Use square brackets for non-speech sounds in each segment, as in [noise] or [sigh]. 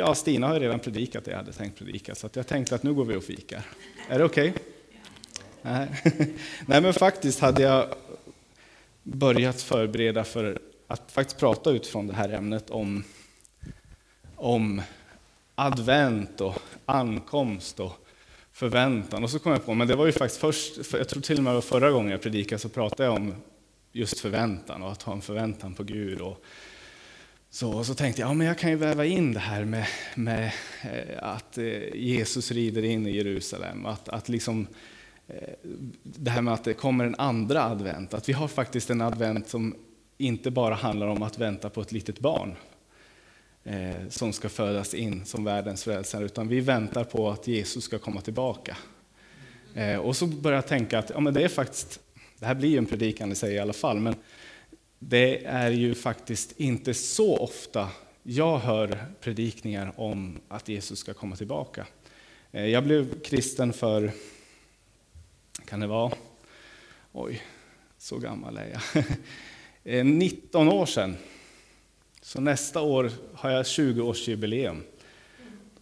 Ja, Stina har ju redan predikat det jag hade tänkt predika, så jag tänkte att nu går vi och fikar. Är det okej? Okay? Nej. [laughs] Nej, men faktiskt hade jag börjat förbereda för att faktiskt prata utifrån det här ämnet om, om advent och ankomst och förväntan. Och så kom jag på, men det var ju faktiskt först, jag tror till och med förra gången jag predikade så pratade jag om just förväntan och att ha en förväntan på Gud. Och så, och så tänkte jag, ja men jag kan ju väva in det här med, med eh, att eh, Jesus rider in i Jerusalem, att, att liksom eh, det här med att det kommer en andra advent, att vi har faktiskt en advent som inte bara handlar om att vänta på ett litet barn eh, som ska födas in som världens frälsare, utan vi väntar på att Jesus ska komma tillbaka. Eh, och så börjar jag tänka att ja, men det är faktiskt, det här blir ju en predikan i sig i alla fall, men det är ju faktiskt inte så ofta jag hör predikningar om att Jesus ska komma tillbaka. Eh, jag blev kristen för, kan det vara, oj, så gammal är jag, [laughs] eh, 19 år sedan. Så nästa år har jag 20-årsjubileum.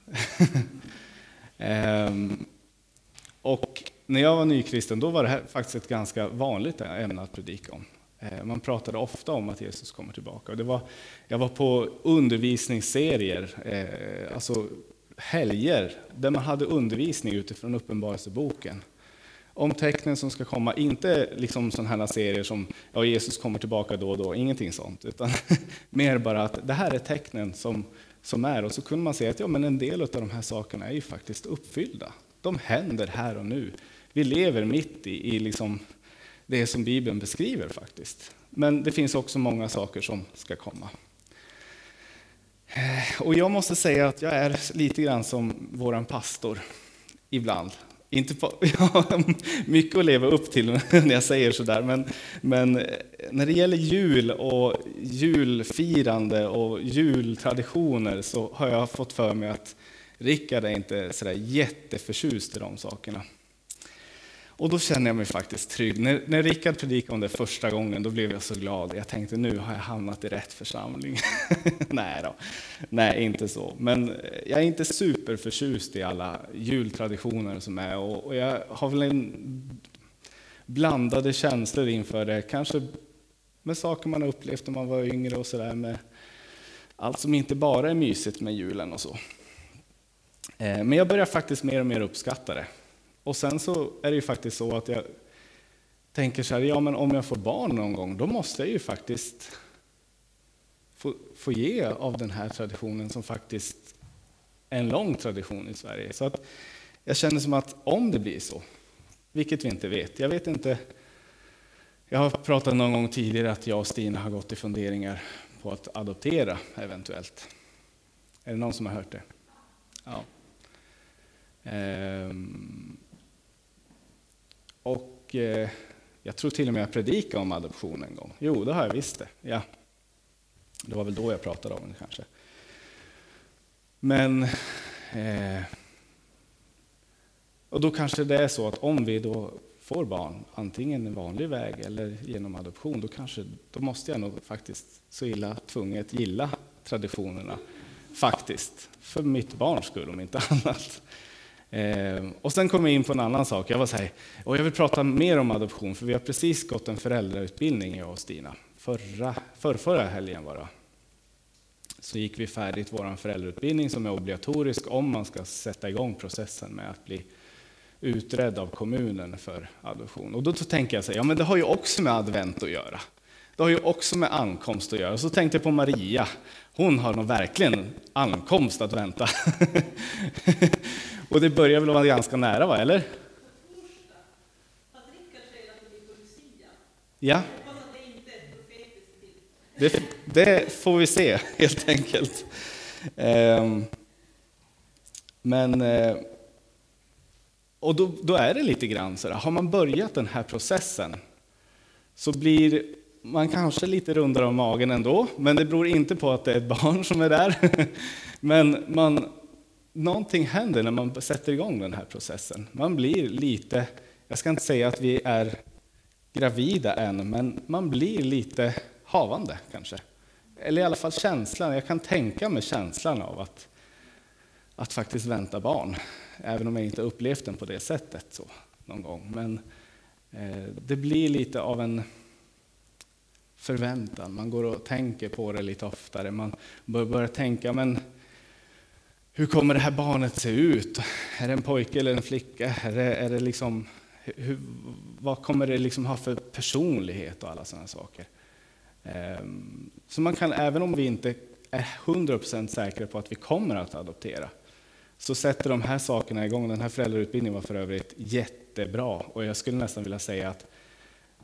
[laughs] Ehm, och när jag var nykristen då var det här faktiskt ett ganska vanligt ämne att predika om. Eh, man pratade ofta om att Jesus kommer tillbaka. Och det var, jag var på undervisningsserier, eh, alltså helger, där man hade undervisning utifrån Uppenbarelseboken om tecknen som ska komma. Inte liksom sådana här serier som ja, Jesus kommer tillbaka då och då, ingenting sånt. Utan [laughs] mer bara att det här är tecknen som, som är. Och så kunde man se att ja, men en del av de här sakerna är ju faktiskt uppfyllda. De händer här och nu. Vi lever mitt i, i liksom det som Bibeln beskriver faktiskt. Men det finns också många saker som ska komma. Eh, och jag måste säga att jag är lite grann som våran pastor ibland. Inte på, [laughs] ja, mycket att leva upp till när jag säger sådär, men, men eh, när det gäller jul och julfirande och jultraditioner så har jag fått för mig att Rickard är inte sådär jätteförtjust i de sakerna. Och då känner jag mig faktiskt trygg. När, när Rickard predikade om det första gången, då blev jag så glad. Jag tänkte nu har jag hamnat i rätt församling. [laughs] Nej då, nej inte så. Men eh, jag är inte superförtjust i alla jultraditioner som är. Och, och jag har väl en blandade känslor inför det. Kanske med saker man har upplevt när man var yngre och sådär. Med allt som inte bara är mysigt med julen och så. Eh, men jag börjar faktiskt mer och mer uppskatta det. Och sen så är det ju faktiskt så att jag tänker så här, ja men om jag får barn någon gång, då måste jag ju faktiskt få, få ge av den här traditionen som faktiskt är en lång tradition i Sverige. Så att jag känner som att om det blir så, vilket vi inte vet, jag vet inte, jag har pratat någon gång tidigare att jag och Stina har gått i funderingar på att adoptera eventuellt. Är det någon som har hört det? Ja. Ehm, och eh, jag tror till och med jag predikade om adoption en gång. Jo, det har jag visst det. Ja. Det var väl då jag pratade om det kanske. Men eh, och då kanske det är så att om vi då får barn, antingen en vanlig väg eller genom adoption, då, kanske, då måste jag nog faktiskt så illa tvunget gilla traditionerna. Faktiskt. För mitt barns skull om inte [laughs] annat. Eh, och sen kom jag in på en annan sak. Jag var så här, och jag vill prata mer om adoption, för vi har precis gått en föräldrautbildning, jag och Stina. Förra, för förra helgen var det. Så gick vi färdigt vår föräldrautbildning som är obligatorisk om man ska sätta igång processen med att bli utredd av kommunen för adoption. Och då tänker jag så här, ja men det har ju också med advent att göra. Det har ju också med ankomst att göra. Så tänkte jag på Maria. Hon har nog verkligen ankomst att vänta. [laughs] Och det börjar väl vara ganska nära, va? eller? Ja. Det, det får vi se, helt enkelt. Ehm, men, eh, och då, då är det lite grann så där, har man börjat den här processen så blir man kanske lite rundare om magen ändå, men det beror inte på att det är ett barn som är där. [laughs] Men man, någonting händer när man sätter igång den här processen. Man blir lite, jag ska inte säga att vi är gravida än, men man blir lite havande kanske. Eller i alla fall känslan, jag kan tänka mig känslan av att, att faktiskt vänta barn. Även om jag inte upplevt den på det sättet så, någon gång. Men eh, det blir lite av en förväntan. Man går och tänker på det lite oftare. Man börjar tänka, men hur kommer det här barnet se ut? Är det en pojke eller en flicka? Är det, är det liksom, hur, vad kommer det liksom ha för personlighet och alla sådana saker? Ehm, så man kan, även om vi inte är 100% säkra på att vi kommer att adoptera, så sätter de här sakerna igång. Den här föräldrautbildningen var för övrigt jättebra och jag skulle nästan vilja säga att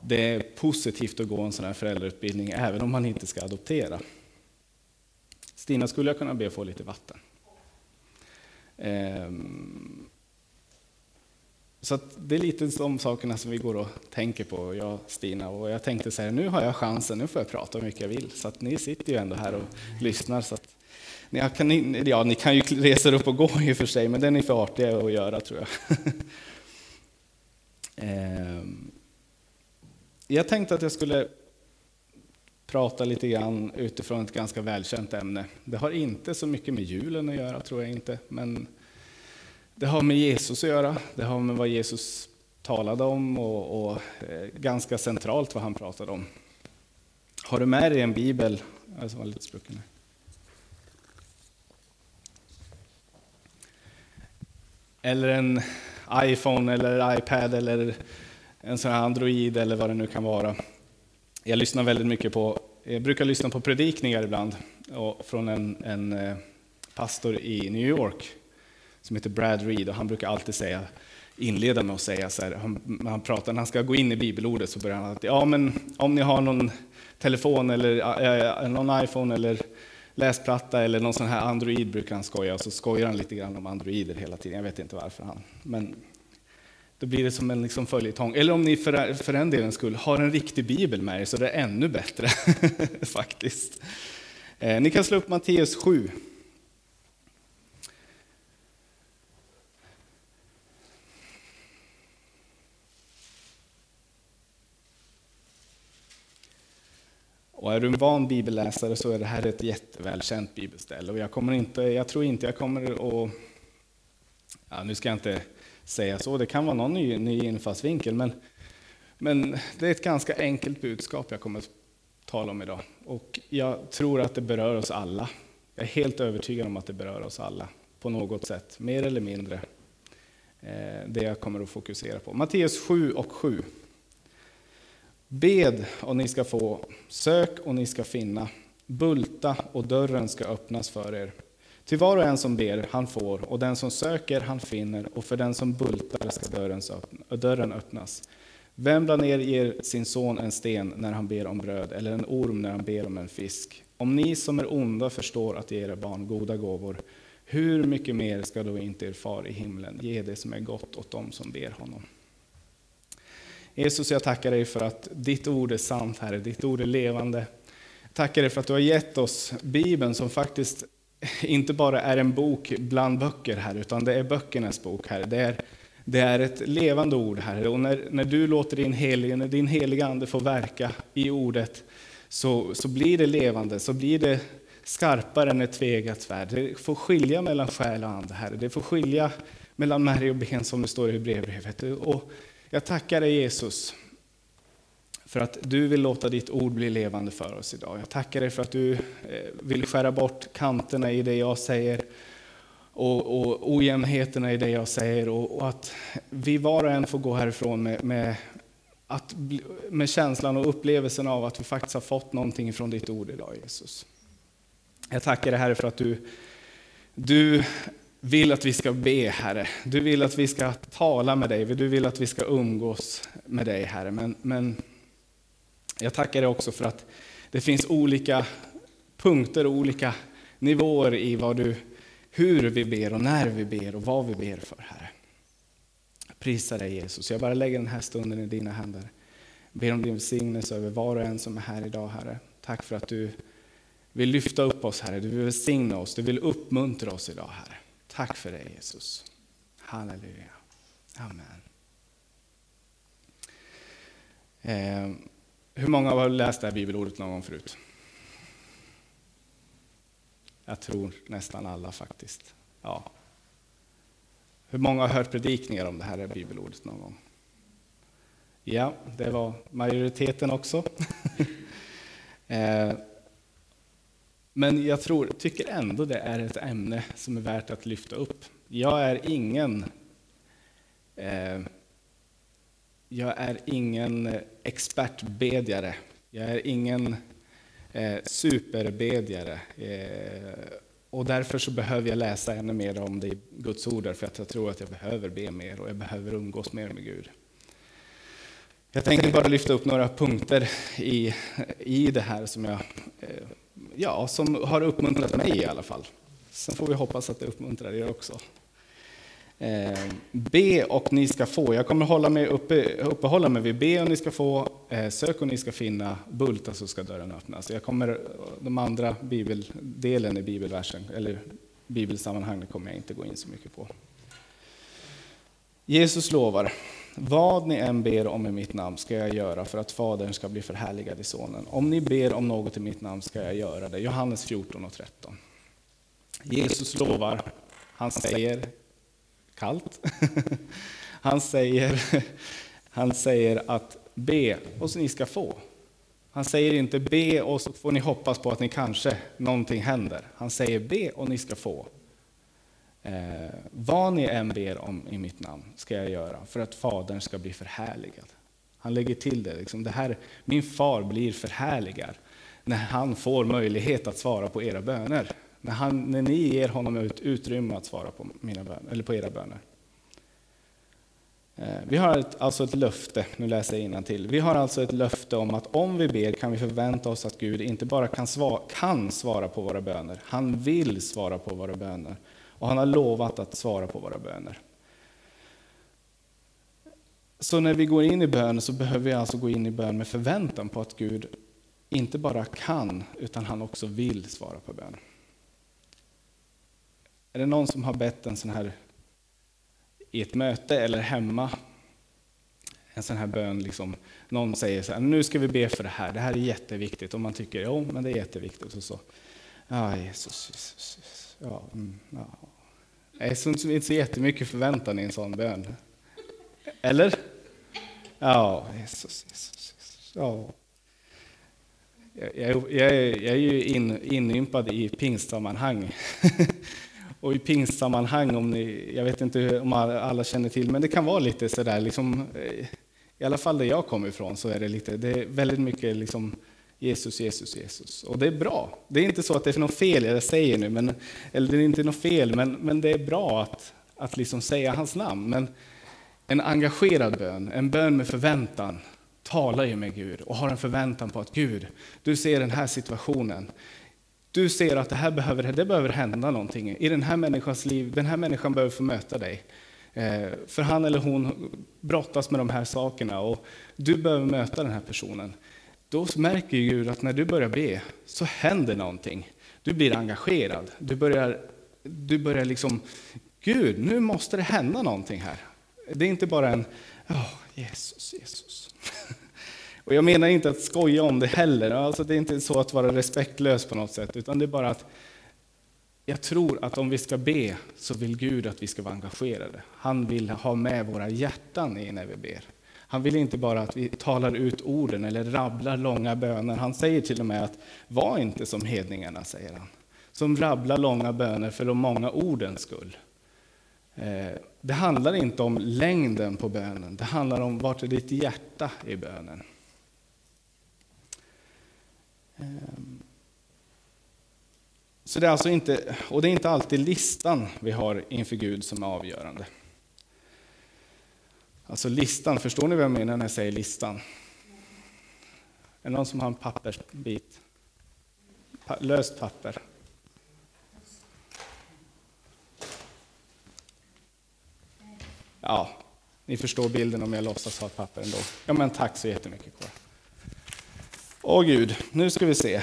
det är positivt att gå en sån här föräldrautbildning även om man inte ska adoptera. Stina, skulle jag kunna be få lite vatten? Ehm, så det är lite de sakerna som vi går och tänker på, jag och Stina. Och jag tänkte så här, nu har jag chansen, nu får jag prata hur mycket jag vill. Så att ni sitter ju ändå här och lyssnar. Så att ni, kan, ja, ni kan ju [laughs] resa upp och gå i och för sig, men det är ni för artiga att göra tror jag. [laughs] Ehm, jag tänkte att jag skulle prata lite grann utifrån ett ganska välkänt ämne. Det har inte så mycket med julen att göra, tror jag inte, men det har med Jesus att göra. Det har med vad Jesus talade om och, och eh, ganska centralt vad han pratade om. Har du med dig en bibel? Alltså, var lite sprucken här. Eller en iPhone eller iPad eller en sån här Android eller vad det nu kan vara. Jag lyssnar väldigt mycket på, jag brukar lyssna på predikningar ibland från en, en eh, pastor i New York som heter Brad Reed och han brukar alltid säga, inleda med att säga så här, han, han pratar, när han ska gå in i bibelordet så börjar han alltid, ja men om ni har någon telefon eller äh, någon iPhone eller läsplatta eller någon sån här Android brukar han skoja, och så skojar han lite grann om Androider hela tiden, jag vet inte varför han, men då blir det som en liksom följetong. Eller om ni för, för den delen skull har en riktig bibel med er så det är ännu bättre [laughs] faktiskt. Eh, ni kan slå upp Matteus 7. Och är du en van bibelläsare så är det här ett jättevälkänt bibelställe. Och jag, kommer inte, jag tror inte jag kommer att... Ja, nu ska jag inte säga så, det kan vara någon ny, ny infallsvinkel, men, men det är ett ganska enkelt budskap jag kommer att tala om idag. Och jag tror att det berör oss alla. Jag är helt övertygad om att det berör oss alla på något sätt, mer eller mindre. Eh, det jag kommer att fokusera på. Matteus 7 och 7. Bed och ni ska få, sök och ni ska finna, bulta och dörren ska öppnas för er. Till var och en som ber, han får, och den som söker, han finner, och för den som bultar ska dörren öppnas. Vem bland er ger sin son en sten när han ber om bröd, eller en orm när han ber om en fisk? Om ni som är onda förstår att ge era barn goda gåvor, hur mycket mer ska då inte er far i himlen ge det som är gott åt dem som ber honom? Jesus, jag tackar dig för att ditt ord är sant, Herre. Ditt ord är levande. Jag tackar dig för att du har gett oss Bibeln som faktiskt inte bara är en bok bland böcker, här, utan det är böckernas bok, här. Det är, det är ett levande ord, här. Och när, när du låter din helige, när din heliga Ande får verka i ordet, så, så blir det levande, så blir det skarpare än ett tvegat svärd. Det får skilja mellan själ och ande, Herre. Det får skilja mellan märg och ben, som det står i brevbrevet. Och jag tackar dig Jesus för att du vill låta ditt ord bli levande för oss idag. Jag tackar dig för att du eh, vill skära bort kanterna i det jag säger och, och ojämnheterna i det jag säger och, och, att vi var och en får gå härifrån med, med, att, med känslan och upplevelsen av att vi faktiskt har fått någonting från ditt ord idag Jesus. Jag tackar dig Herre för att du, du vill att vi ska be, Herre. Du vill att vi ska tala med dig, du vill att vi ska umgås med dig, Herre. Men, men jag tackar dig också för att det finns olika punkter och olika nivåer i vad du, hur vi ber och när vi ber och vad vi ber för, Herre. Prisa dig Jesus. Jag bara lägger den här stunden i dina händer. Ber om din välsignelse över var och en som är här idag, Herre. Tack för att du vill lyfta upp oss, Herre. Du vill välsigna oss, du vill uppmuntra oss idag, Herre. Tack för det Jesus. Halleluja. Amen. Eh, hur många har läst det här bibelordet någon gång förut? Jag tror nästan alla faktiskt. Ja, Hur många har hört predikningar om det här bibelordet någon gång? Ja, det var majoriteten också. [laughs] Eh, men jag tror, tycker ändå det är ett ämne som är värt att lyfta upp. Jag är ingen eh, jag är ingen eh, expertbedjare. Jag är ingen eh, superbedjare. Eh, och därför så behöver jag läsa ännu mer om det i Guds ord, för att jag tror att jag behöver be mer och jag behöver umgås mer med Gud. Jag tänkte bara lyfta upp några punkter i, i det här som, jag, eh, ja, som har uppmuntrat mig i alla fall. Sen får vi hoppas att det uppmuntrar er också. Eh, be och ni ska få. Jag kommer hålla mig uppe, uppehålla mig vid be och ni ska få, eh, sök och ni ska finna, bulta så alltså, ska dörren öppnas. Jag kommer, de andra bibeldelen i bibelversen, eller bibelsammanhanget kommer jag inte gå in så mycket på. Jesus lovar, vad ni än ber om i mitt namn ska jag göra för att Fadern ska bli förhärligad i Sonen. Om ni ber om något i mitt namn ska jag göra det. Johannes 14 och 13. Jesus lovar, han säger kallt. [laughs] Han säger, han säger att be och så ni ska få. Han säger inte be och så får ni hoppas på att ni kanske, någonting händer. Han säger be och ni ska få. Eh, vad ni än ber om i mitt namn ska jag göra för att Fadern ska bli förhärligad. Han lägger till det, liksom, det här, min far blir förhärligad när han får möjlighet att svara på era böner. När, han, när ni ger honom ut utrymme att svara på, mina bön, eller på era böner. Eh, vi har ett, alltså ett löfte, nu läser jag till. Vi har alltså ett löfte om att om vi ber kan vi förvänta oss att Gud inte bara kan svara, kan svara på våra böner, han vill svara på våra böner. Och han har lovat att svara på våra böner. Så när vi går in i bön så behöver vi alltså gå in i bön med förväntan på att Gud inte bara kan, utan han också vill svara på bön. Är det någon som har bett en sån här i ett möte eller hemma, en sån här bön, liksom, någon säger så här, nu ska vi be för det här, det här är jätteviktigt, och man tycker, jo, men det är jätteviktigt, och så, ja, Jesus, Jesus, Jesus. Ja, mm, ja. Det är inte så jättemycket förväntan i en sån bön. Eller? Ja, Jesus, Jesus, Jesus. Ja. Jag, jag, jag, jag är ju in, inympad i pingstsammanhang. [laughs] Och i pingstsammanhang, om ni, jag vet inte om alla känner till, men det kan vara lite sådär, liksom, eh, i alla fall där jag kommer ifrån, så är det, lite, det är väldigt mycket liksom, Jesus, Jesus, Jesus. Och det är bra. Det är inte så att det är något fel jag säger nu, men, eller det är inte något fel, men, men det är bra att, att liksom säga hans namn. Men en engagerad bön, en bön med förväntan, talar ju med Gud och har en förväntan på att Gud, du ser den här situationen. Du ser att det här behöver, det behöver hända någonting i den här människans liv. Den här människan behöver få möta dig. Eh, för han eller hon brottas med de här sakerna och du behöver möta den här personen. Då märker Gud att när du börjar be så händer någonting. Du blir engagerad. Du börjar, du börjar liksom, Gud, nu måste det hända någonting här. Det är inte bara en, oh, Jesus, Jesus. [laughs] Och jag menar inte att skoja om det heller, alltså det är inte så att vara respektlös på något sätt, utan det är bara att jag tror att om vi ska be så vill Gud att vi ska vara engagerade. Han vill ha med våra hjärtan i när vi ber. Han vill inte bara att vi talar ut orden eller rabblar långa böner. Han säger till och med att var inte som hedningarna, säger han. Som rabblar långa böner för de många ordens skull. Eh, det handlar inte om längden på bönen, det handlar om vart är ditt hjärta i bönen. Ehm, så det är alltså inte, och det är inte alltid listan vi har inför Gud som är avgörande. Alltså listan, förstår ni vad jag menar när jag säger listan? Är det någon som har en pappersbit? Pa löst papper? Ja, ni förstår bilden om jag låtsas ha ett papper ändå. Ja, men tack så jättemycket. Kåre. Åh Gud, nu ska vi se.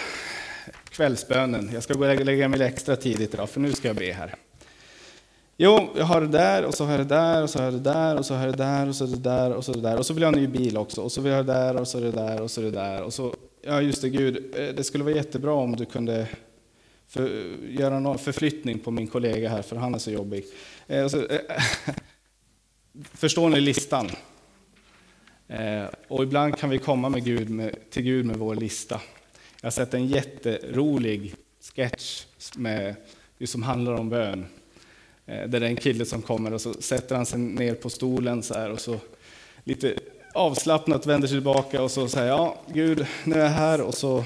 Kvällsbönen. Jag ska gå och lägga mig extra tidigt idag, för nu ska jag be här. Jo, jag har det där, och så har jag det där, och så har jag det där, och så har jag det där, och så det där, och så det där. Och så vill jag ha en ny bil också, och så vill jag ha det där, och så det där, och så det där. Och så, ja just det Gud, eh, det skulle vara jättebra om du kunde för, göra någon förflyttning på min kollega här, för han är så jobbig. Eh, så, eh, [laughs] förstår ni listan? Eh, och ibland kan vi komma med Gud med, till Gud med vår lista. Jag har sett en jätterolig sketch med, som handlar om bön. Eh, där det är en kille som kommer och så sätter han sig ner på stolen så här och så lite avslappnat vänder sig tillbaka och så säger ja Gud, nu är jag här och så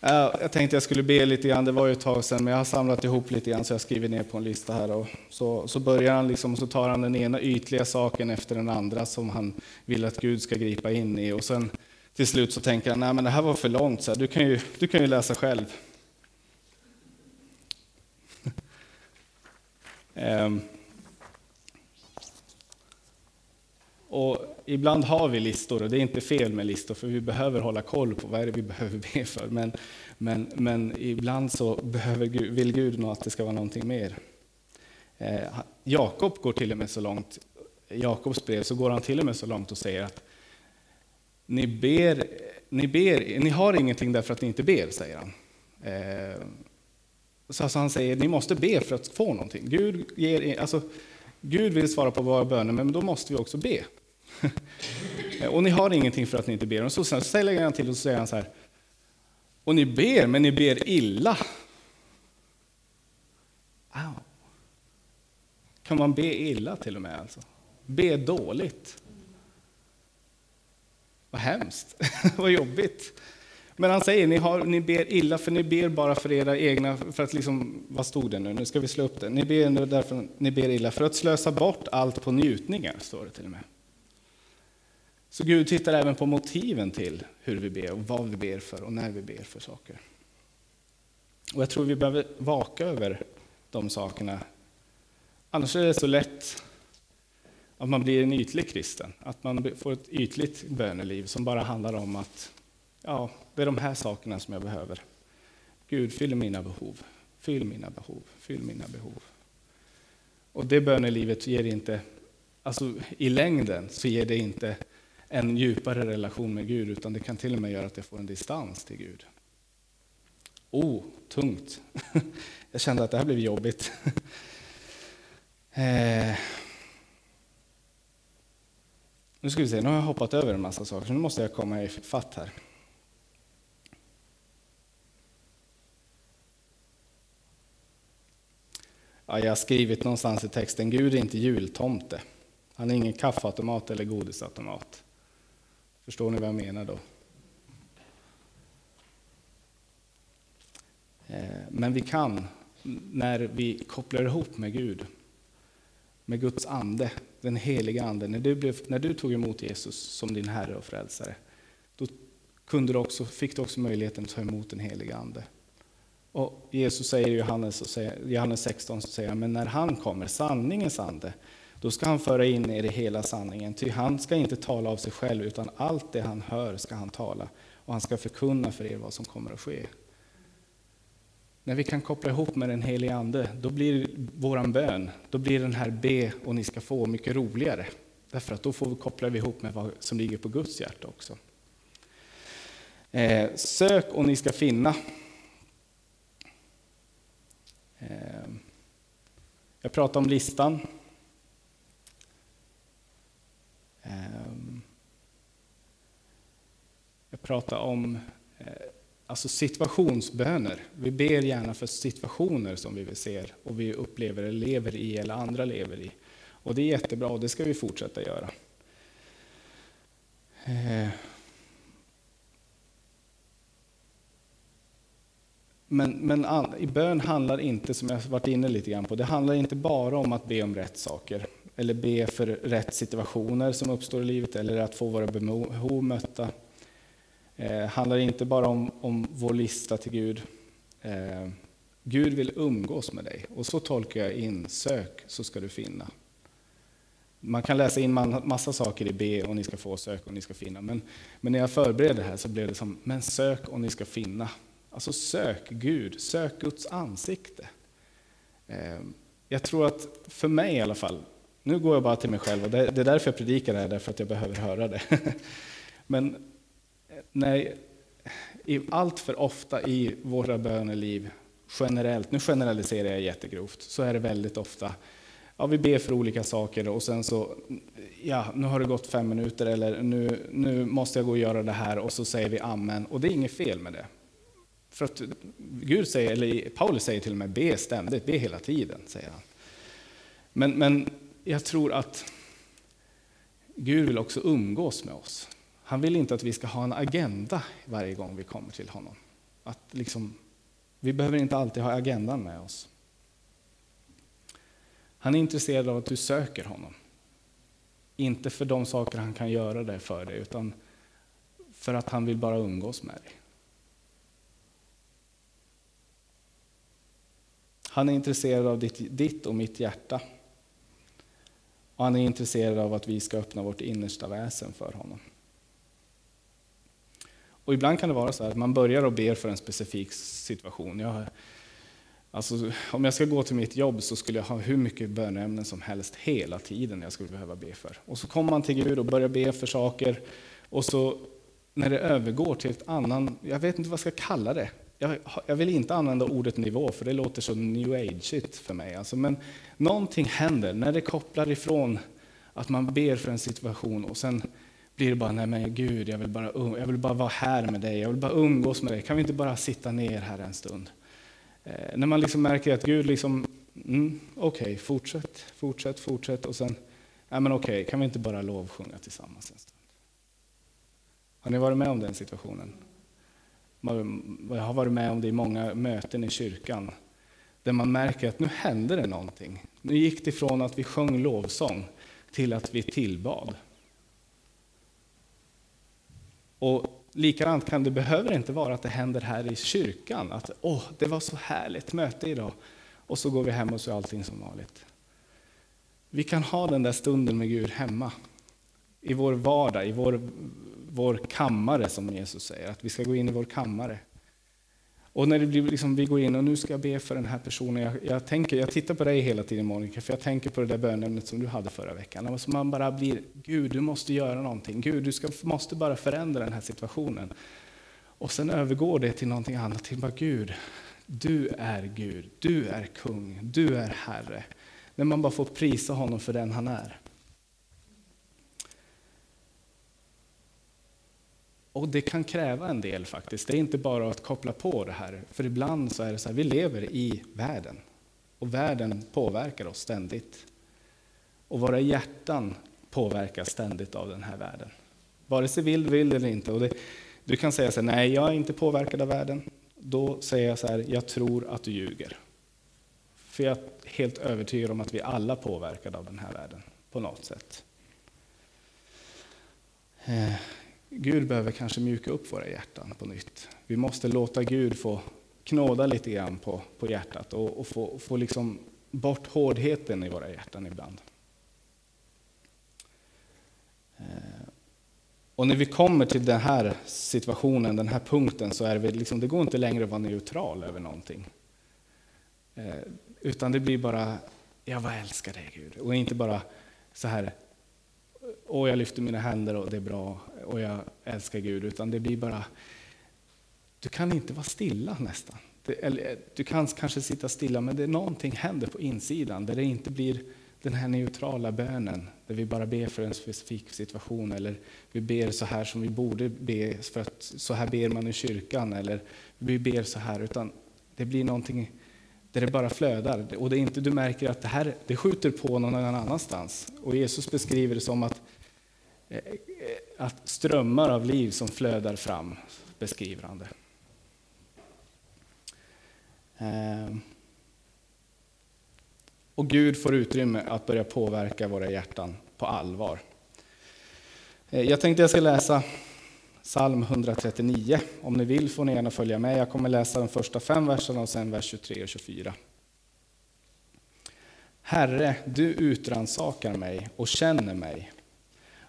jag tänkte jag skulle be lite grann, det var ju ett tag sedan, men jag har samlat ihop lite grann så jag skriver ner på en lista här. Och så, så börjar han liksom, så tar han den ena ytliga saken efter den andra som han vill att Gud ska gripa in i. Och sen till slut så tänker han, nej men det här var för långt, så här, du, kan ju, du kan ju läsa själv. um. [laughs] Och ibland har vi listor och det är inte fel med listor för vi behöver hålla koll på vad är det vi behöver be för. Men, men, men ibland så behöver Gud, vill Gud nog att det ska vara någonting mer. Eh, Jakob går till och med så långt, i Jakobs brev så går han till och med så långt och säger att ni ber, ni ber, ni har ingenting därför att ni inte ber, säger han. Eh, så alltså han säger, ni måste be för att få någonting. Gud, ger, alltså, Gud vill svara på våra böner, men då måste vi också be. [laughs] och ni har ingenting för att ni inte ber. Och så, sen lägger han till och säger han så här, och ni ber, men ni ber illa. Au. Kan man be illa till och med? Alltså? Be dåligt? Vad hemskt, [laughs] vad jobbigt. Men han säger, ni, har, ni ber illa för ni ber bara för era egna, för att liksom, vad stod det nu? Nu ska vi slå upp det. Ni ber, därför, ni ber illa för att slösa bort allt på njutningar, står det till och med. Så Gud tittar även på motiven till hur vi ber och vad vi ber för och när vi ber för saker. Och jag tror vi behöver vaka över de sakerna. Annars är det så lätt att man blir en ytlig kristen, att man får ett ytligt böneliv som bara handlar om att ja, det är de här sakerna som jag behöver. Gud, fyll mina behov, fyll mina behov, fyll mina behov. Och det bönelivet ger inte, alltså i längden så ger det inte en djupare relation med Gud, utan det kan till och med göra att jag får en distans till Gud. Oh, tungt. [laughs] Jag kände att det här blev jobbigt. [laughs] Eh. Nu ska vi se, nu har jag hoppat över en massa saker, så nu måste jag komma i fatt här. Ja, jag har skrivit någonstans i texten, Gud är inte jultomte. Han är ingen kaffeautomat eller godisautomat. Förstår ni vad jag menar då? Eh, men vi kan, när vi kopplar ihop med Gud, med Guds ande, den heliga ande. När du, blev, när du tog emot Jesus som din Herre och Frälsare, då kunde du också, fick du också möjligheten att ta emot den heliga ande. Och Jesus säger i Johannes, Johannes 16, så säger han, men när han kommer, sanningens ande, då ska han föra in er i hela sanningen, ty han ska inte tala av sig själv, utan allt det han hör ska han tala, och han ska förkunna för er vad som kommer att ske. När vi kan koppla ihop med den helige Ande, då blir våran bön, då blir den här be och ni ska få mycket roligare. Därför att då får vi koppla ihop med vad som ligger på Guds hjärta också. Eh, sök och ni ska finna. Eh, jag pratade om listan. Ehm, Ehm, jag pratar om eh, alltså situationsböner. Vi ber gärna för situationer som vi ser och vi upplever eller lever i eller andra lever i. Och det är jättebra och det ska vi fortsätta göra. Ehm, men, men, men i bön handlar inte, som jag varit inne lite grann på, det handlar inte bara om att be om rätt saker eller be för rätt situationer som uppstår i livet eller att få våra behov mötta. Eh, handlar inte bara om, om vår lista till Gud. Eh, Gud vill umgås med dig och så tolkar jag in sök så ska du finna. Man kan läsa in massa saker i be och ni ska få, sök och ni ska finna. Men, men när jag förberedde det här så blev det som, men sök och ni ska finna. Alltså sök Gud, sök Guds ansikte. Eh, jag tror att för mig i alla fall, nu går jag bara till mig själv och det, är därför jag predikar det här, därför att jag behöver höra det. [laughs] Men nej, allt för ofta i våra böneliv generellt, nu generaliserar jag jättegrovt, så är det väldigt ofta, ja vi ber för olika saker och sen så, ja nu har det gått fem minuter eller nu, nu måste jag gå och göra det här och så säger vi amen och det är inget fel med det. För att Gud säger, eller Paulus säger till och med be ständigt, be hela tiden, säger han. Men, men jag tror att Gud vill också umgås med oss. Han vill inte att vi ska ha en agenda varje gång vi kommer till honom. Att liksom, vi behöver inte alltid ha agendan med oss. Han är intresserad av att du söker honom. Inte för de saker han kan göra det för dig, utan för att han vill bara umgås med dig. Han är intresserad av ditt, ditt och mitt hjärta. Och han är intresserad av att vi ska öppna vårt innersta väsen för honom. Och ibland kan det vara så att man börjar och ber för en specifik situation. Jag, alltså, om jag ska gå till mitt jobb så skulle jag ha hur mycket bönämnen som helst hela tiden jag skulle behöva be för. Och så kommer man till Gud och börjar be för saker. Och så när det övergår till ett annan, jag vet inte vad jag ska kalla det. Jag, jag vill inte använda ordet nivå för det låter så new age-igt för mig. Alltså, men någonting händer när det kopplar ifrån att man ber för en situation och sen blir det bara, nej men Gud, jag vill, bara, um-, jag vill bara vara här med dig, jag vill bara umgås med dig, kan vi inte bara sitta ner här en stund? Eh, när man liksom märker att Gud liksom, mm, okej, okay, fortsätt, fortsätt, fortsätt och sen, nej men okej, okay, kan vi inte bara lovsjunga tillsammans en stund? Har ni varit med om den situationen? Jag har varit med om det i många möten i kyrkan, där man märker att nu händer det någonting. Nu gick det från att vi sjöng lovsång till att vi tillbad. Och likadant kan det behöver inte vara att det händer här i kyrkan, att åh, det var så härligt möte idag, och så går vi hem och så är allting som vanligt. Vi kan ha den där stunden med Gud hemma, i vår vardag, i vår, vår kammare som Jesus säger, att vi ska gå in i vår kammare. Och när det blir liksom, vi går in och nu ska jag be för den här personen. Jag, jag, tänker, jag tittar på dig hela tiden Monica, för jag tänker på det där bönämnet som du hade förra veckan. Alltså man bara blir, Gud du måste göra någonting. Gud du ska, måste bara förändra den här situationen. Och sen övergår det till någonting annat, till bara Gud, du är Gud, du är kung, du är Herre. När man bara får prisa honom för den han är. Och det kan kräva en del faktiskt. Det är inte bara att koppla på det här. För ibland så är det så här, vi lever i världen. Och världen påverkar oss ständigt. Och våra hjärtan påverkas ständigt av den här världen. Vare sig vill vill eller inte. Och det, du kan säga så här, nej jag är inte påverkad av världen. Då säger jag så här, jag tror att du ljuger. För jag är helt övertygad om att vi alla är påverkade av den här världen på något sätt. Eh. Gud behöver kanske mjuka upp våra hjärtan på nytt. Vi måste låta Gud få knåda lite grann på, på hjärtat och, och få, få liksom bort hårdheten i våra hjärtan ibland. Eh, och när vi kommer till den här situationen, den här punkten, så är det, liksom, det går inte längre att vara neutral över någonting. Eh, utan det blir bara, jag vad älskar dig Gud. Och inte bara så här, och jag lyfter mina händer och det är bra och jag älskar Gud, utan det blir bara, du kan inte vara stilla nästan. Det, eller, du kan kanske sitta stilla, men det är någonting händer på insidan där det inte blir den här neutrala bönen, där vi bara ber för en specifik situation, eller vi ber så här som vi borde be, för att så här ber man i kyrkan, eller vi ber så här, utan det blir någonting där det bara flödar. Och det är inte, du märker att det här det skjuter på någon annanstans. Och Jesus beskriver det som att, Eh, att strömmar av liv som flödar fram, beskriver han det. Ehm. Och Gud får utrymme att börja påverka våra hjärtan på allvar. Eh, jag tänkte jag ska läsa psalm 139. Om ni vill får ni gärna följa med. Jag kommer läsa de första fem verserna och sen vers 23 och 24. Herre, du utransakar mig och känner mig.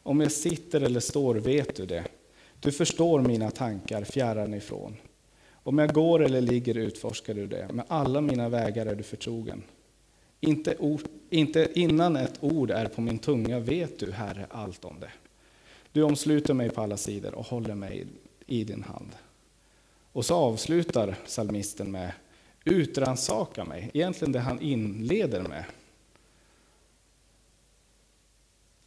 Om jag sitter eller står vet du det. Du förstår mina tankar fjärran ifrån. Om jag går eller ligger utforskar du det. Med alla mina vägar är du förtrogen. Inte, ord, inte innan ett ord är på min tunga vet du, Herre, allt om det. Du omsluter mig på alla sidor och håller mig i din hand. Och så avslutar salmisten med Utransaka mig, egentligen det han inleder med.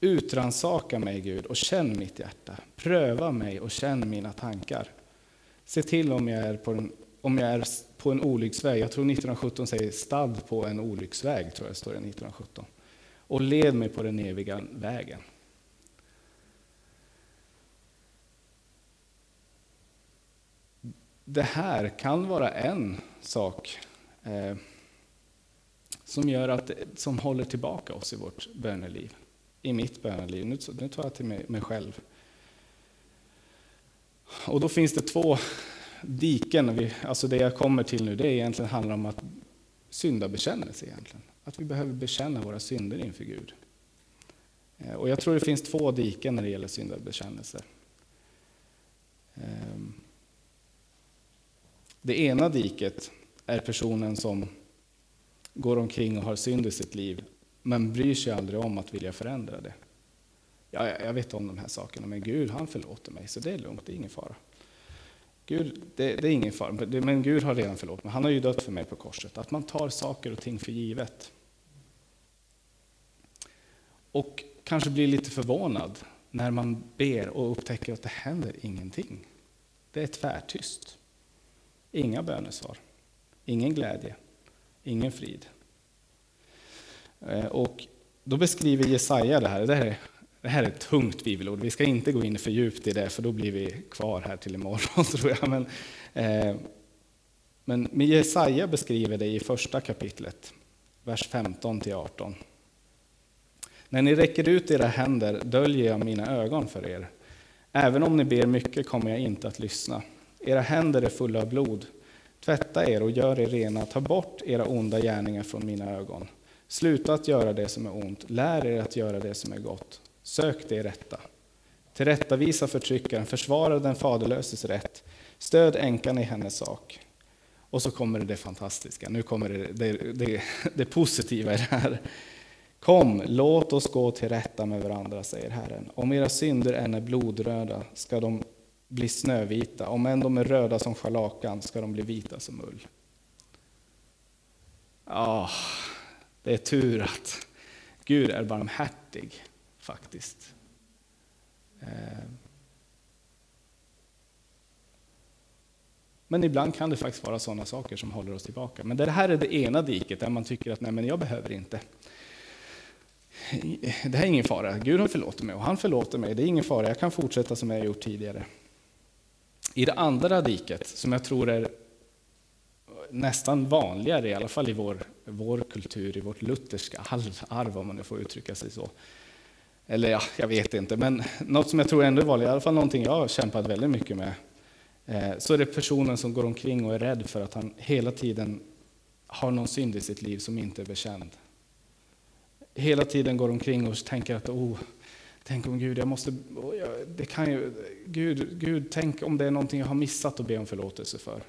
Utransaka mig Gud och känn mitt hjärta. Pröva mig och känn mina tankar. Se till om jag är på en, om jag är på en olycksväg. Jag tror 1917 säger stad på en olycksväg, tror jag står det 1917. Och led mig på den eviga vägen. Det här kan vara en sak eh, som gör att, som håller tillbaka oss i vårt böneliv. I mitt böneliv. Nu, nu tar jag till mig, mig själv. Och då finns det två diken, alltså det jag kommer till nu, det egentligen handlar om att syndabekännelse egentligen. Att vi behöver bekänna våra synder inför Gud. Eh, och jag tror det finns två diken när det gäller syndabekännelse. Ehm, det ena diket är personen som går omkring och har synd i sitt liv, men bryr sig aldrig om att vilja förändra det. Ja, jag vet om de här sakerna, men Gud han förlåter mig, så det är lugnt, det är ingen fara. Gud, det, det är ingen fara, men Gud har redan förlåtit mig. Han har ju dött för mig på korset. Att man tar saker och ting för givet. Och kanske blir lite förvånad när man ber och upptäcker att det händer ingenting. Det är tvärtyst. Inga bönesvar, ingen glädje, ingen frid. Eh, och då beskriver Jesaja det här. Det här, är, det här är ett tungt bibelord. Vi ska inte gå in för djupt i det, för då blir vi kvar här till imorgon, [laughs] tror jag. Men, eh, men Jesaja beskriver det i första kapitlet, vers 15 18. När ni räcker ut era händer döljer jag mina ögon för er. Även om ni ber mycket kommer jag inte att lyssna. Era händer är fulla av blod. Tvätta er och gör er rena, ta bort era onda gärningar från mina ögon. Sluta att göra det som är ont, lär er att göra det som är gott. Sök det rätta. Tillrättavisa förtryckaren, försvara den faderlöses rätt, stöd änkan i hennes sak. Och så kommer det, det fantastiska, nu kommer det, det, det, det positiva i det här. Kom, låt oss gå till rätta med varandra, säger Herren. Om era synder än är blodröda ska de bli snövita, om än de är röda som scharlakan ska de bli vita som ull. Ja, det är tur att Gud är barmhärtig, faktiskt. Eh. Men ibland kan det faktiskt vara sådana saker som håller oss tillbaka. Men det här är det ena diket där man tycker att nej, men jag behöver inte. Det här är ingen fara, Gud har förlåtit mig och han förlåter mig, det är ingen fara, jag kan fortsätta som jag gjort tidigare. I det andra diket, som jag tror är nästan vanligare, i alla fall i vår, vår kultur, i vårt lutherska arv, om man nu får uttrycka sig så. Eller ja, jag vet inte, men något som jag tror ändå är vanligt, i alla fall någonting jag har kämpat väldigt mycket med, eh, så är det personen som går omkring och är rädd för att han hela tiden har någon synd i sitt liv som inte är bekänd. Hela tiden går omkring och tänker att oh, Tänk om Gud, jag måste, oh, det kan ju, Gud, Gud, tänk om det är någonting jag har missat att be om förlåtelse för.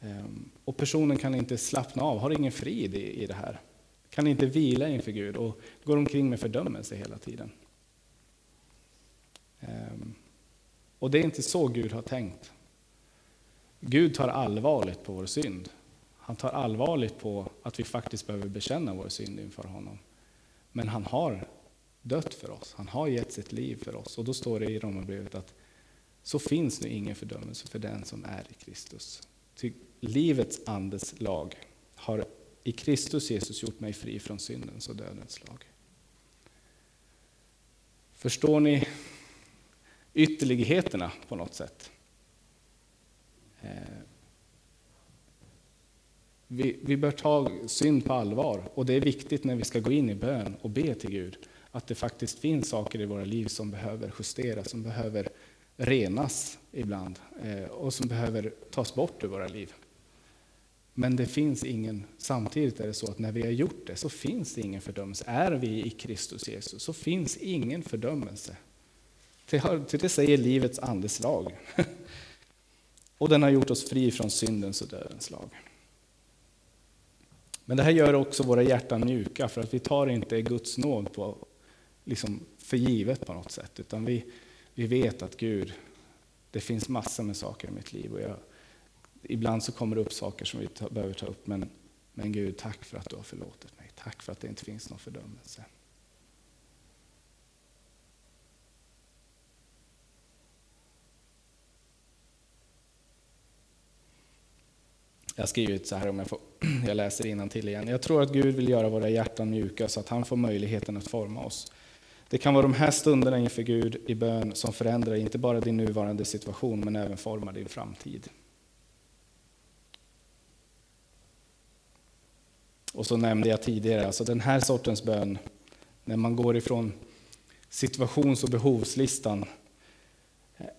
Ehm, och personen kan inte slappna av, har ingen frid i, i det här. Kan inte vila inför Gud och går omkring med fördömelse hela tiden. Ehm, och det är inte så Gud har tänkt. Gud tar allvarligt på vår synd. Han tar allvarligt på att vi faktiskt behöver bekänna vår synd inför honom. Men han har dött för oss. Han har gett sitt liv för oss. Och då står det i Romarbrevet att så finns nu ingen fördömelse för den som är i Kristus. Ty livets andes lag har i Kristus Jesus gjort mig fri från syndens och dödens lag. Förstår ni ytterligheterna på något sätt? Eh, vi, vi bör ta synd på allvar och det är viktigt när vi ska gå in i bön och be till Gud att det faktiskt finns saker i våra liv som behöver justeras, som behöver renas ibland eh, och som behöver tas bort ur våra liv. Men det finns ingen, samtidigt är det så att när vi har gjort det så finns det ingen fördömelse. Är vi i Kristus Jesus så finns ingen fördömelse. Till det säger livets andes lag. [laughs] Och den har gjort oss fri från syndens och dödens lag. Men det här gör också våra hjärtan mjuka för att vi tar inte Guds nåd på liksom för givet på något sätt. Utan vi, vi vet att Gud, det finns massor med saker i mitt liv och jag, Ibland så kommer det upp saker som vi ta, behöver ta upp, men, men Gud, tack för att du har förlåtit mig. Tack för att det inte finns någon fördömelse. Jag har skrivit så här, om jag, får, [clears throat] jag läser till igen. Jag tror att Gud vill göra våra hjärtan mjuka så att han får möjligheten att forma oss. Det kan vara de här stunderna inför Gud i bön som förändrar inte bara din nuvarande situation men även formar din framtid. Och så nämnde jag tidigare, alltså den här sortens bön, när man går ifrån situations och behovslistan,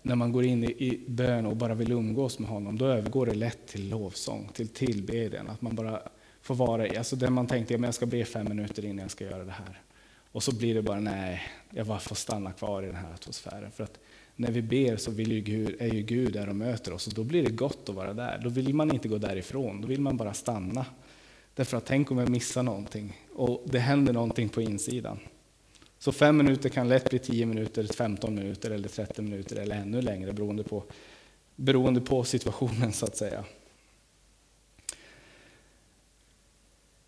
när man går in i bön och bara vill umgås med honom, då övergår det lätt till lovsång, till tillbedjan. Att man bara får vara i, alltså det man tänkte, jag ska be fem minuter innan jag ska göra det här. Och så blir det bara, nej, jag bara får stanna kvar i den här atmosfären. För att när vi ber så vill ju Gud, är ju Gud där och möter oss och då blir det gott att vara där. Då vill man inte gå därifrån, då vill man bara stanna. Därför att tänk om jag missar någonting och det händer någonting på insidan. Så fem minuter kan lätt bli tio minuter, 15 minuter eller 30 minuter eller ännu längre beroende på, beroende på situationen så att säga.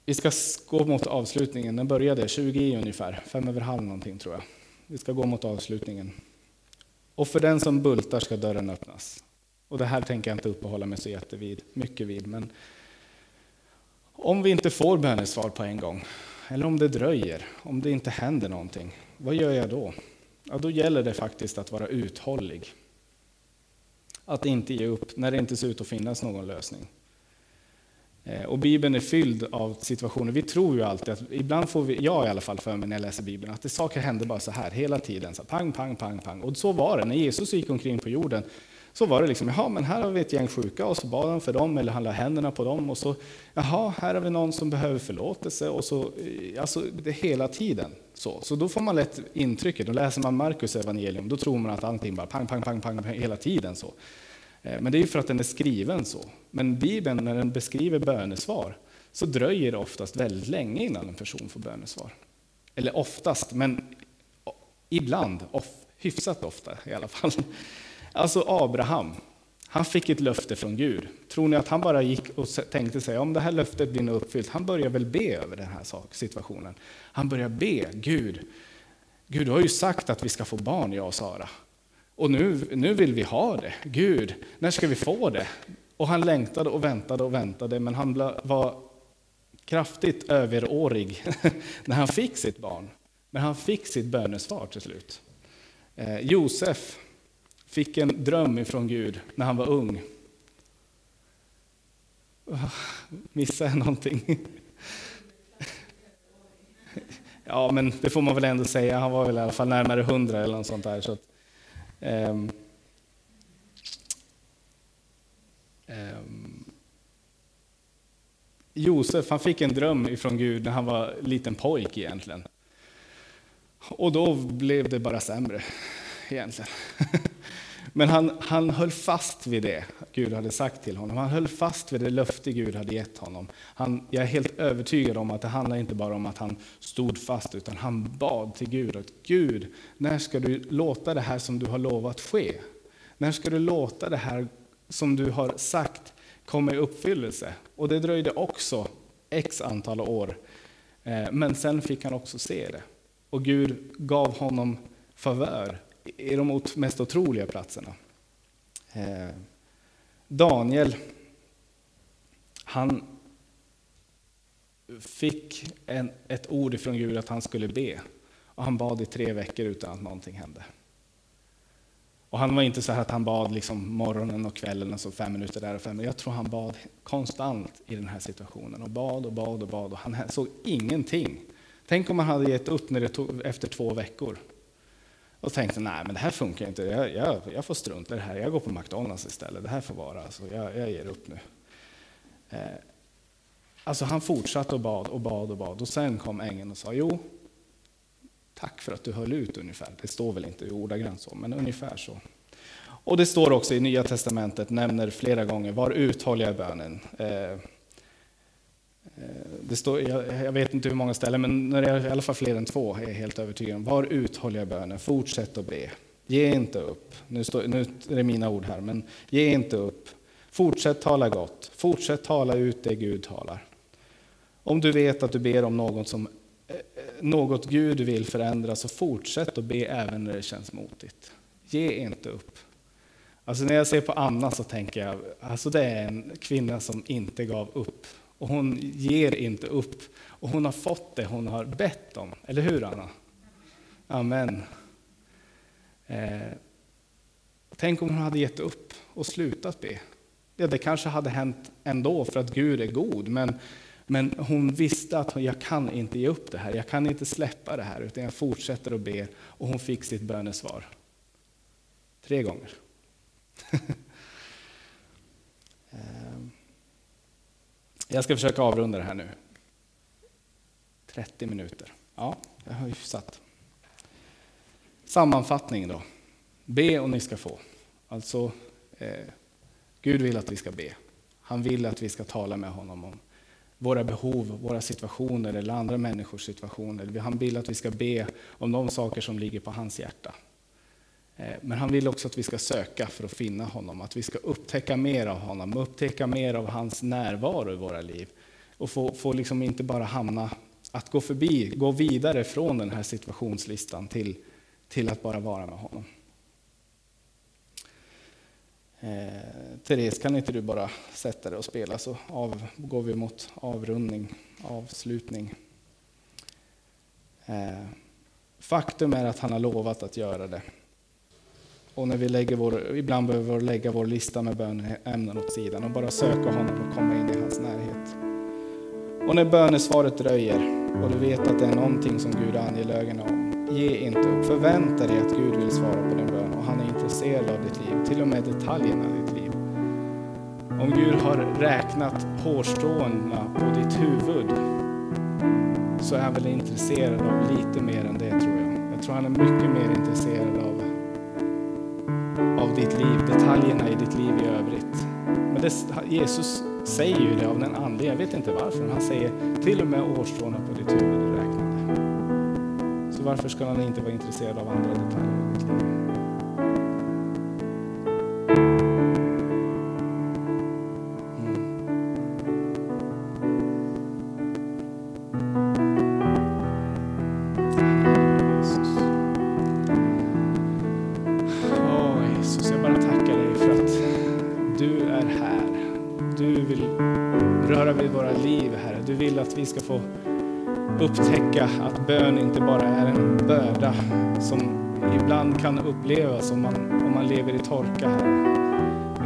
Vi ska gå mot avslutningen. Den började 20 i ungefär, fem över halv någonting tror jag. Vi ska gå mot avslutningen. Och för den som bultar ska dörren öppnas. Och det här tänker jag inte uppehålla mig så jättevid, mycket vid, men om vi inte får bönesvar på en gång, eller om det dröjer, om det inte händer någonting, vad gör jag då? Ja, då gäller det faktiskt att vara uthållig. Att inte ge upp när det inte ser ut att finnas någon lösning. Eh, och Bibeln är fylld av situationer. Vi tror ju alltid att, ibland får vi, jag i alla fall för mig när jag läser Bibeln, att det saker händer bara så här hela tiden. Så pang, pang, pang, pang. Och så var det när Jesus gick omkring på jorden. Så var det liksom, jaha, men här har vi ett gäng sjuka och så bad han för dem eller han la händerna på dem och så, jaha, här har vi någon som behöver förlåtelse och så, eh, alltså det hela tiden så. Så då får man lätt intrycket, då läser man Markus evangelium, då tror man att allting bara pang, pang, pang, pang, hela tiden så. Eh, men det är ju för att den är skriven så. Men Bibeln, när den beskriver bönesvar, så dröjer det oftast väldigt länge innan en person får bönesvar. Eller oftast, men ibland, of, hyfsat ofta i alla fall. Alltså Abraham, han fick ett löfte från Gud. Tror ni att han bara gick och tänkte sig om det här löftet blir nog uppfyllt? Han börjar väl be över den här situationen. Han börjar be, Gud, Gud har ju sagt att vi ska få barn, jag och Sara. Och nu, nu vill vi ha det. Gud, när ska vi få det? Och han längtade och väntade och väntade, men han var kraftigt överårig [laughs] när han fick sitt barn. Men han fick sitt bönesvar till slut. Eh, Josef fick en dröm ifrån Gud när han var ung. Ah, Missade jag någonting? Ja, men det får man väl ändå säga. Han var väl i alla fall närmare hundra eller något sånt där. Så att, um, um, Josef han fick en dröm ifrån Gud när han var liten pojk egentligen. Och då blev det bara sämre egentligen. [laughs] Men han, han höll fast vid det Gud hade sagt till honom. Han höll fast vid det löfte Gud hade gett honom. Han, jag är helt övertygad om att det handlar inte bara om att han stod fast, utan han bad till Gud att Gud, när ska du låta det här som du har lovat ske? När ska du låta det här som du har sagt komma i uppfyllelse? Och det dröjde också x antal år. Eh, men sen fick han också se det. Och Gud gav honom favör i de mest otroliga platserna. Eh, Daniel, han fick en, ett ord från Gud att han skulle be. Och han bad i tre veckor utan att någonting hände. Och han var inte så att han bad liksom morgonen och kvällen, alltså fem minuter där och fem minuter. Jag tror han bad konstant i den här situationen. Och bad och bad och bad och han såg ingenting. Tänk om han hade gett upp när det tog, efter två veckor. Och tänkte, nej men det här funkar inte, jag, jag, jag får strunta i det här, jag går på McDonalds istället, det här får vara, alltså, jag, jag ger upp nu. Eh, alltså han fortsatte och bad och bad och bad och sen kom ängeln och sa, jo, tack för att du höll ut ungefär. Det står väl inte ordagrant så, men ungefär så. Och det står också i Nya Testamentet, nämner flera gånger, var uthålliga i bönen. Eh, Eh, Eh, det står, jag, jag, vet inte hur många ställen, men när det är i alla fall fler än två är jag helt övertygad om. Var uthålliga i bönen, fortsätt att be. Ge inte upp. Nu, står, nu är det mina ord här, men ge inte upp. Fortsätt tala gott. Fortsätt tala ut det Gud talar. Om du vet att du ber om något, som, eh, något Gud vill förändra, så fortsätt att be även när det känns motigt. Ge inte upp. Alltså när jag ser på Anna så tänker jag, alltså det är en kvinna som inte gav upp. Och hon ger inte upp. Och hon har fått det hon har bett om. Eller hur Anna? Amen. Eh, tänk om hon hade gett upp och slutat be. Ja, det kanske hade hänt ändå för att Gud är god. Men, men hon visste att jag kan inte ge upp det här. Jag kan inte släppa det här. Utan jag fortsätter att be. Och hon fick sitt bönesvar. Tre gånger. [laughs] Jag ska försöka avrunda det här nu. 30 minuter. Ja, jag har hyfsat. Sammanfattning då. Be och ni ska få. Alltså, eh, Gud vill att vi ska be. Han vill att vi ska tala med honom om våra behov, våra situationer eller andra människors situationer. Han vill att vi ska be om de saker som ligger på hans hjärta. Eh, men han vill också att vi ska söka för att finna honom, att vi ska upptäcka mer av honom, upptäcka mer av hans närvaro i våra liv. Och få, få liksom inte bara hamna, att gå förbi, gå vidare från den här situationslistan till, till att bara vara med honom. Eh, Therese, kan inte du bara sätta dig och spela så av, går vi mot avrundning, avslutning. Eh, faktum är att han har lovat att göra det. Och när vi lägger vår, ibland behöver vi lägga vår lista med böneämnen åt sidan och bara söka honom och komma in i hans närhet. Och när bönesvaret dröjer och du vet att det är någonting som Gud är angelägen om, ge inte upp. Förvänta dig att Gud vill svara på din bön och han är intresserad av ditt liv, till och med detaljerna i ditt liv. Om Gud har räknat hårstråna på ditt huvud så är han väl intresserad av lite mer än det tror jag. Jag tror han är mycket mer intresserad av av ditt liv, detaljerna i ditt liv i övrigt. Men det, Jesus säger ju det av den ande, jag vet inte varför, men han säger till och med årstråna på ditt huvud är räknade. Så varför ska han inte vara intresserad av andra detaljer i ditt liv? Upptäcka att bön inte bara är en börda som ibland kan upplevas om man, om man lever i torka.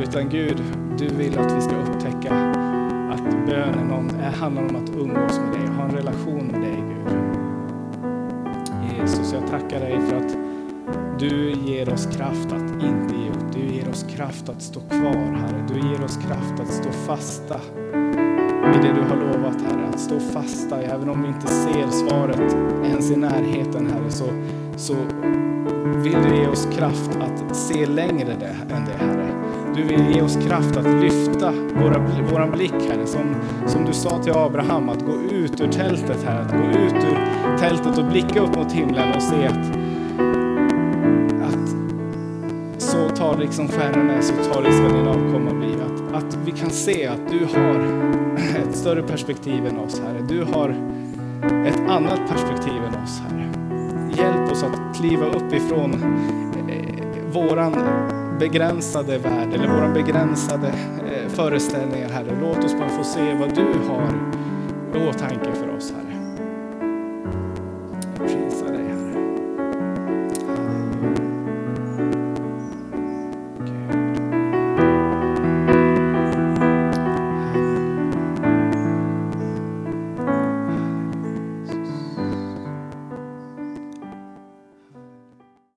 Utan Gud, du vill att vi ska upptäcka att bön är någon, handlar om att umgås med dig, ha en relation med dig Gud. Jesus, jag tackar dig för att du ger oss kraft att inte ge upp. Du ger oss kraft att stå kvar, Herre. Du ger oss kraft att stå fasta det du har lovat Herre, att stå fasta även om vi inte ser svaret ens i närheten Herre, så, så vill du ge oss kraft att se längre det, än det Herre. Du vill ge oss kraft att lyfta våra, våran blick Herre, som, som du sa till Abraham, att gå ut ur tältet Herre, att gå ut ur tältet och blicka upp mot himlen och se att, så tar liksom stjärnorna, så tar det ska din avkomma bli. Att, att vi kan se att du har större perspektiv än oss, Herre. Du har ett annat perspektiv än oss, Herre. Hjälp oss att kliva upp ifrån eh, våran begränsade värld eller våra begränsade eh, föreställningar, Herre. Låt oss bara få se vad du har i åtanke för.